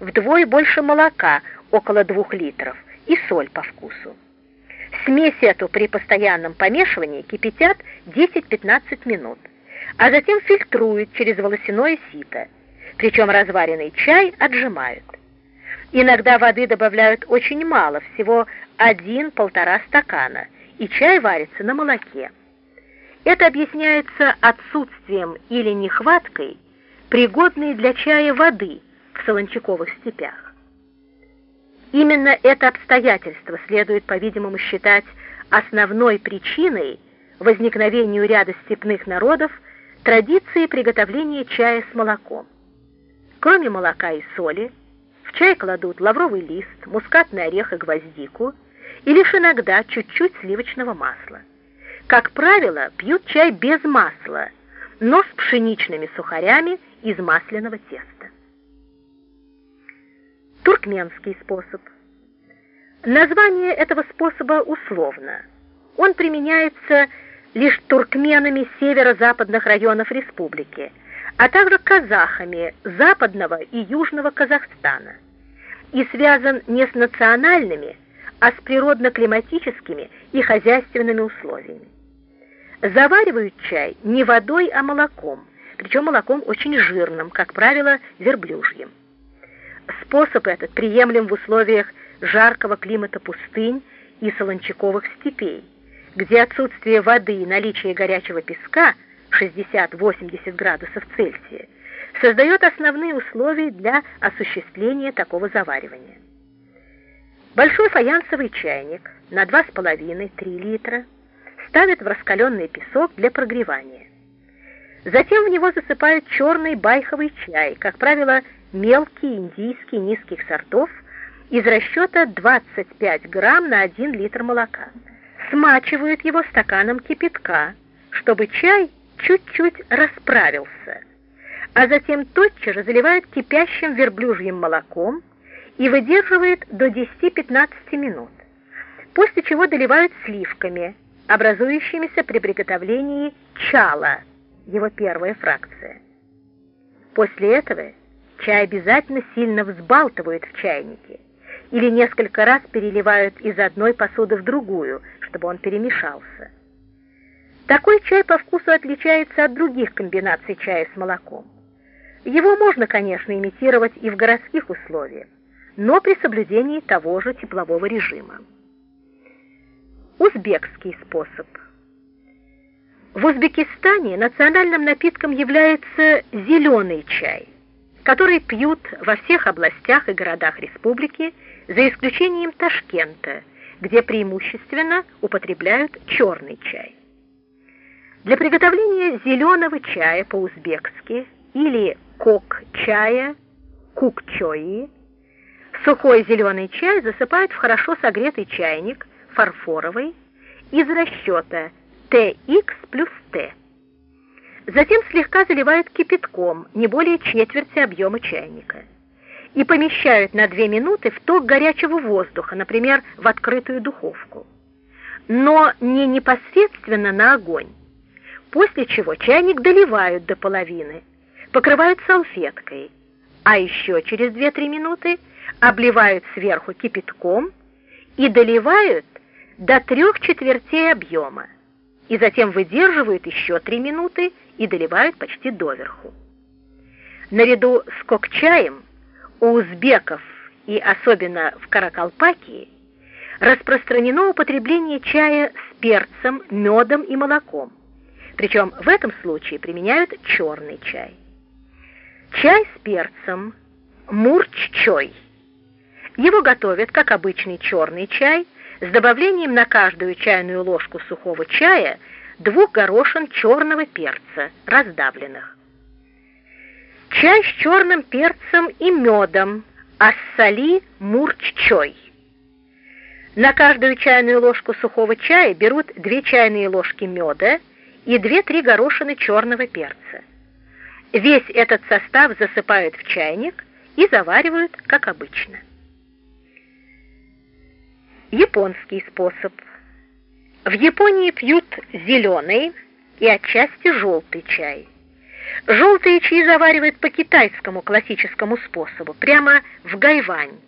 вдвое больше молока, около 2 литров, и соль по вкусу. Смесь эту при постоянном помешивании кипятят 10-15 минут, а затем фильтруют через волосяное сито, причем разваренный чай отжимают. Иногда воды добавляют очень мало, всего 1-1,5 стакана, и чай варится на молоке. Это объясняется отсутствием или нехваткой пригодной для чая воды солончаковых степях. Именно это обстоятельство следует, по-видимому, считать основной причиной возникновению ряда степных народов традиции приготовления чая с молоком. Кроме молока и соли, в чай кладут лавровый лист, мускатный орех и гвоздику, и лишь иногда чуть-чуть сливочного масла. Как правило, пьют чай без масла, но с пшеничными сухарями из масляного теста. Туркменский способ. Название этого способа условно. Он применяется лишь туркменами северо-западных районов республики, а также казахами западного и южного Казахстана и связан не с национальными, а с природно-климатическими и хозяйственными условиями. Заваривают чай не водой, а молоком, причем молоком очень жирным, как правило, верблюжьим. Способ этот приемлем в условиях жаркого климата пустынь и солончаковых степей, где отсутствие воды и наличие горячего песка 60-80 градусов Цельсия создает основные условия для осуществления такого заваривания. Большой фаянсовый чайник на 2,5-3 литра ставят в раскаленный песок для прогревания. Затем в него засыпают черный байховый чай, как правило, мелкий индийский низких сортов, из расчета 25 грамм на 1 литр молока. Смачивают его стаканом кипятка, чтобы чай чуть-чуть расправился, а затем тотчас же заливают кипящим верблюжьим молоком и выдерживают до 10-15 минут, после чего доливают сливками, образующимися при приготовлении чала – его первая фракция. После этого чай обязательно сильно взбалтывают в чайнике или несколько раз переливают из одной посуды в другую, чтобы он перемешался. Такой чай по вкусу отличается от других комбинаций чая с молоком. Его можно, конечно, имитировать и в городских условиях, но при соблюдении того же теплового режима. Узбекский способ – в Узбекистане национальным напитком является зеленый чай, который пьют во всех областях и городах республики, за исключением Ташкента, где преимущественно употребляют черный чай. Для приготовления зеленого чая по-узбекски или кок-чая, кук-чои, сухой зеленый чай засыпают в хорошо согретый чайник, фарфоровый, из расчета – Tx плюс T. Затем слегка заливают кипятком, не более четверти объема чайника, и помещают на 2 минуты в ток горячего воздуха, например, в открытую духовку. Но не непосредственно на огонь, после чего чайник доливают до половины, покрывают салфеткой, а еще через 2-3 минуты обливают сверху кипятком и доливают до трех четвертей объема и затем выдерживают еще три минуты и доливают почти доверху. Наряду с кокчаем у узбеков и особенно в Каракалпакии распространено употребление чая с перцем, медом и молоком. Причем в этом случае применяют черный чай. Чай с перцем – мурч-чой. Его готовят, как обычный черный чай, с добавлением на каждую чайную ложку сухого чая двух горошин черного перца, раздавленных. Чай с черным перцем и медом, ассали мурч-чой. На каждую чайную ложку сухого чая берут две чайные ложки меда и 2-3 горошины черного перца. Весь этот состав засыпают в чайник и заваривают, как обычно. Японский способ. В Японии пьют зеленый и отчасти желтый чай. Желтые чаи заваривают по китайскому классическому способу, прямо в гайвань.